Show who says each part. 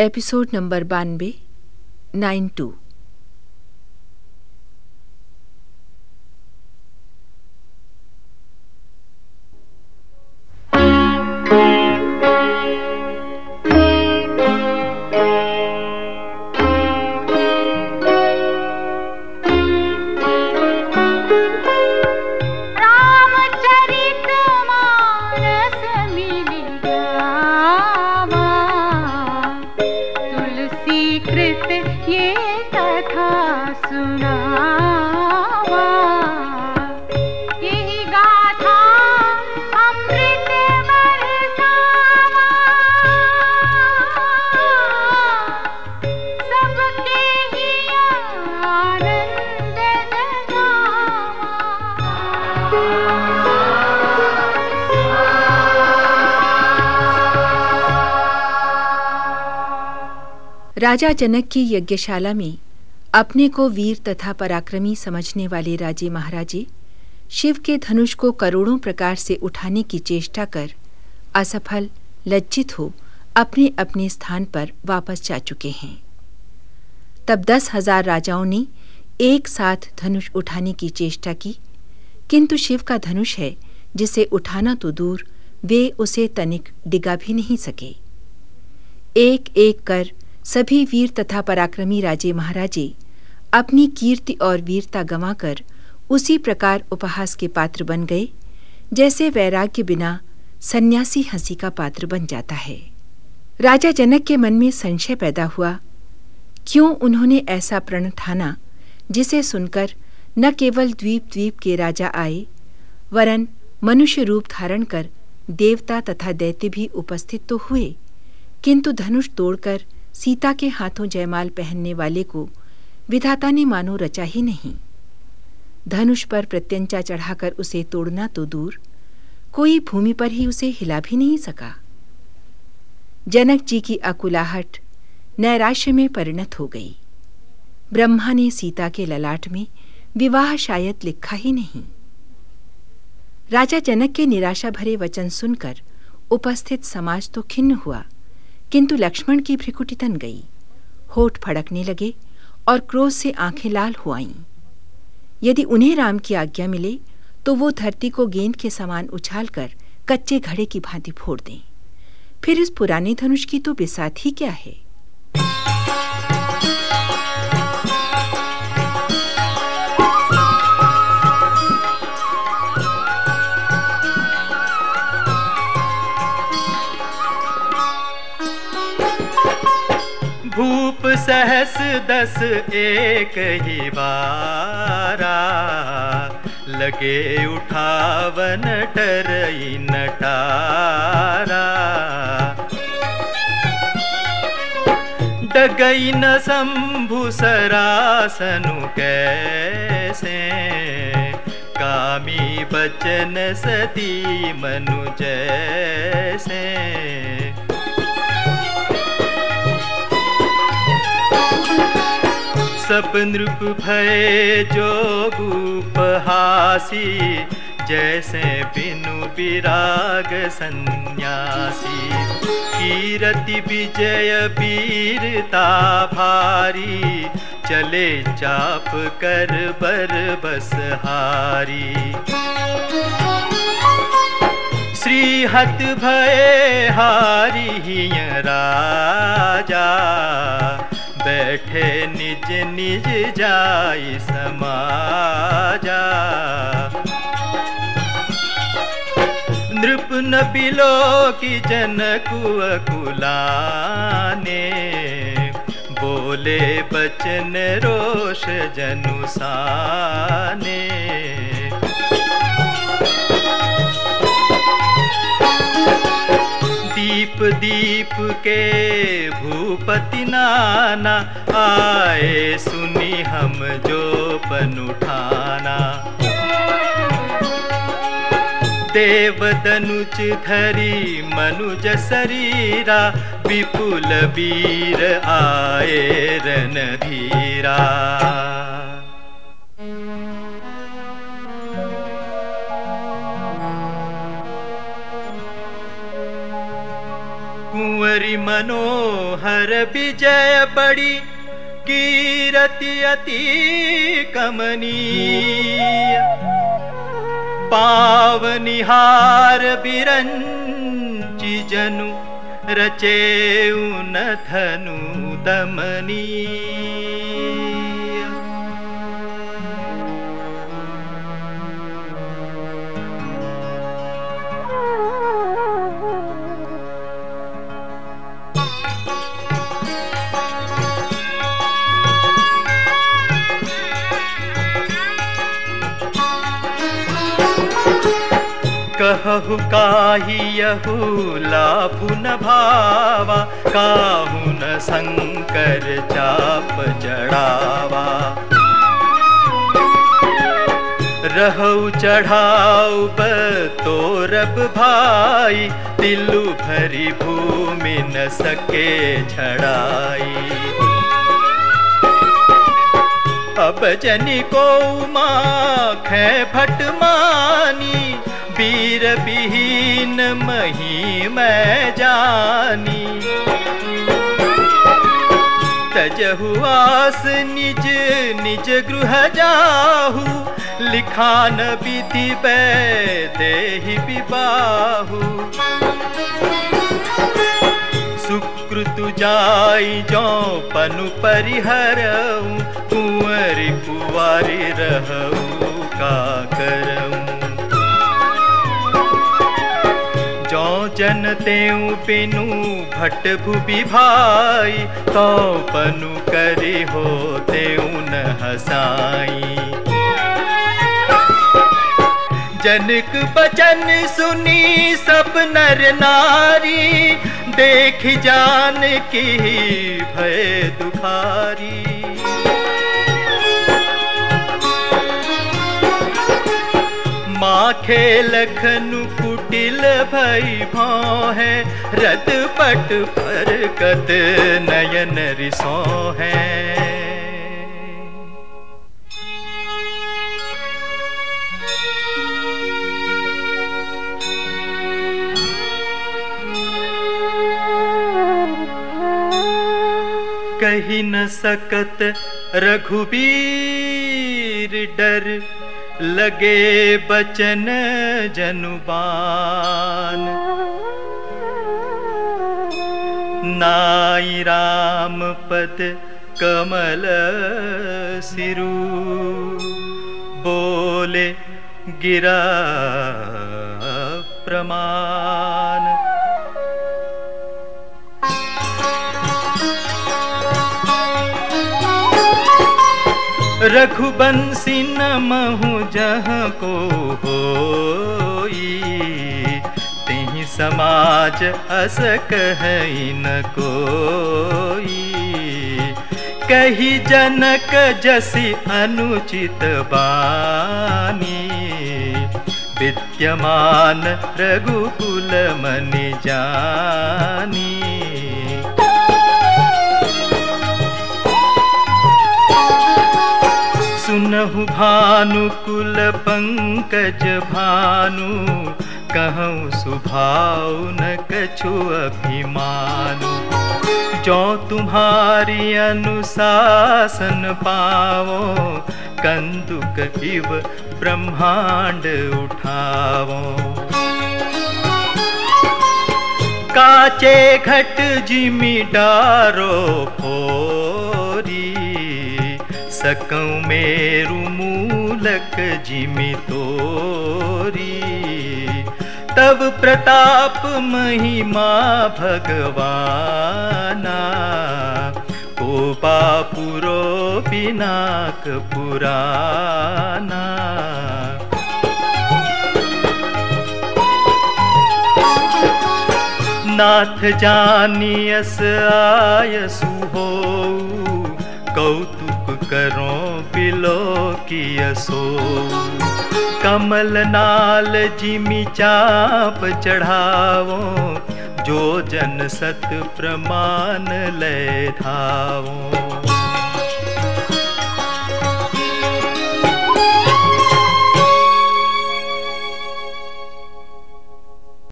Speaker 1: Episode number बानवे nine two राजा जनक की यज्ञशाला में अपने को वीर तथा पराक्रमी समझने वाले राजे महाराजे शिव के धनुष को करोड़ों प्रकार से उठाने की चेष्टा कर असफल, लज्जित हो अपने अपने स्थान पर वापस जा चुके हैं। तब दस हज़ार राजाओं ने एक साथ धनुष उठाने की चेष्टा की, किंतु शिव का धनुष है जिसे उठाना तो दूर, वे उसे तनिक डिगा भी नहीं सके। एक एक कर सभी वीर तथा पराक्रमी राजे महाराजे अपनी कीर्ति और वीरता गंवाकर उसी प्रकार उपहास के पात्र बन गए, जैसे वैराग्य बिना सन्यासी हँसी का पात्र बन जाता है। राजा जनक के मन में संशय पैदा हुआ, क्यों उन्होंने ऐसा प्रण ठाना जिसे सुनकर न केवल द्वीप द्वीप के राजा आए, वरन मनुष्य रूप धारण कर देवता तथा दैत्य भी उपस्थित तो हुए, किंतु धनुष तोड़कर सीता के हाथों जयमाल पहनने वाले को विधाता ने मानो रचा ही नहीं। धनुष पर प्रत्यंचा चढ़ाकर उसे तोड़ना तो दूर, कोई भूमि पर ही उसे हिला भी नहीं सका। जनक जी की अकुलाहट नैराश्य में परिणत हो गई। ब्रह्मा ने सीता के ललाट में विवाह शायद लिखा ही नहीं। राजा जनक के निराशा भरे वचन सुनकर उपस्थित समाज तो खिन्न हुआ। किंतु लक्ष्मण की भ्रिकुटी तन गई। होठ फड़कने लगे और क्रोध से आँखें लाल हो आईं। यदि उन्हें राम की आज्ञा मिले तो वो धरती को गेंद के समान उछालकर कच्चे घड़े की भांति फोड़ दें। फिर इस पुराने धनुष की तो बिसात ही क्या है?
Speaker 2: दस एक ही बारा। लगे उठावन टरई नटारा। डगई न शंभु सरासनु कैसे? कामी बचन सती मनु जैसे नृप भय जोगुपहासी जैसे बिनु विराग सन्यासी। कीरति विजय वीरता भारी, चले चाप कर बर बसहारी। श्रीहत भय हारी राजा बैठे निज निज जाई समाजा। नृप न बिलो की जन कुलाने। बोले बचन रोष जनुसाने दीप के भूपति नाना आए सुनी हम जो पन उठाना देव दनुज धरी मनुज शरीरा विपुल वीर आए रणधीरा कुंवरी मन मनोहर विजय बड़ी कीरति अति कमनीय पावनिहार बिरंची जनु रचे दमनी कहु काहियहु लाभु न भावा काहु न शंकर चाप चढ़ावा। रहु चढ़ाऊ तोरब भाई, तिलु भरी भूमि न सके छड़ाई। अब जनी को माखे भट मानी वीर विहीन मही मैं जानी। तजहु आस निज निज गृह जाहू, लिखान विधि देहि विबाहु सुकृतु जाई जो पनु परिहरऊ कुंवरी कुवारी रहू, का करऊं तेऊ बिनु भट भुबि भाई तो पनु करी हो तेऊ न हसाई। जनक बचन सुनी सब नर नारी देख जान की भय दुखारी। माखे लखनु कुटिल भई भाव है रत पट पर कत नयन रिसो है कही न सकत रघुबीर डर लगे बचन जनुबान। नाई राम पद कमल सिरु। बोले गिरा प्रमाण। रघुबंसी न महु को होई। तिहि समाज कहि न कोई। कही जनक जसी अनुचित बानी। विद्यमान रघुकुल मनि जानी सुनहु भानु कुल पंकज भानु कहूँ सुभाव न कछु अभिमानु। जो तुम्हारी अनुशासन पावो कंदुक इव ब्रह्मांड उठावो। काचे घट जिमि डारो फोरी सकऊं मेरु मूलक जिमि तोरी। तब प्रताप महिमा भगवाना। नाथ जानियस आयसु हो कौतुक करो बिलो असो कमल नाल जिमी चाप चढ़ावो जो जन सत प्रमाण ले धावो।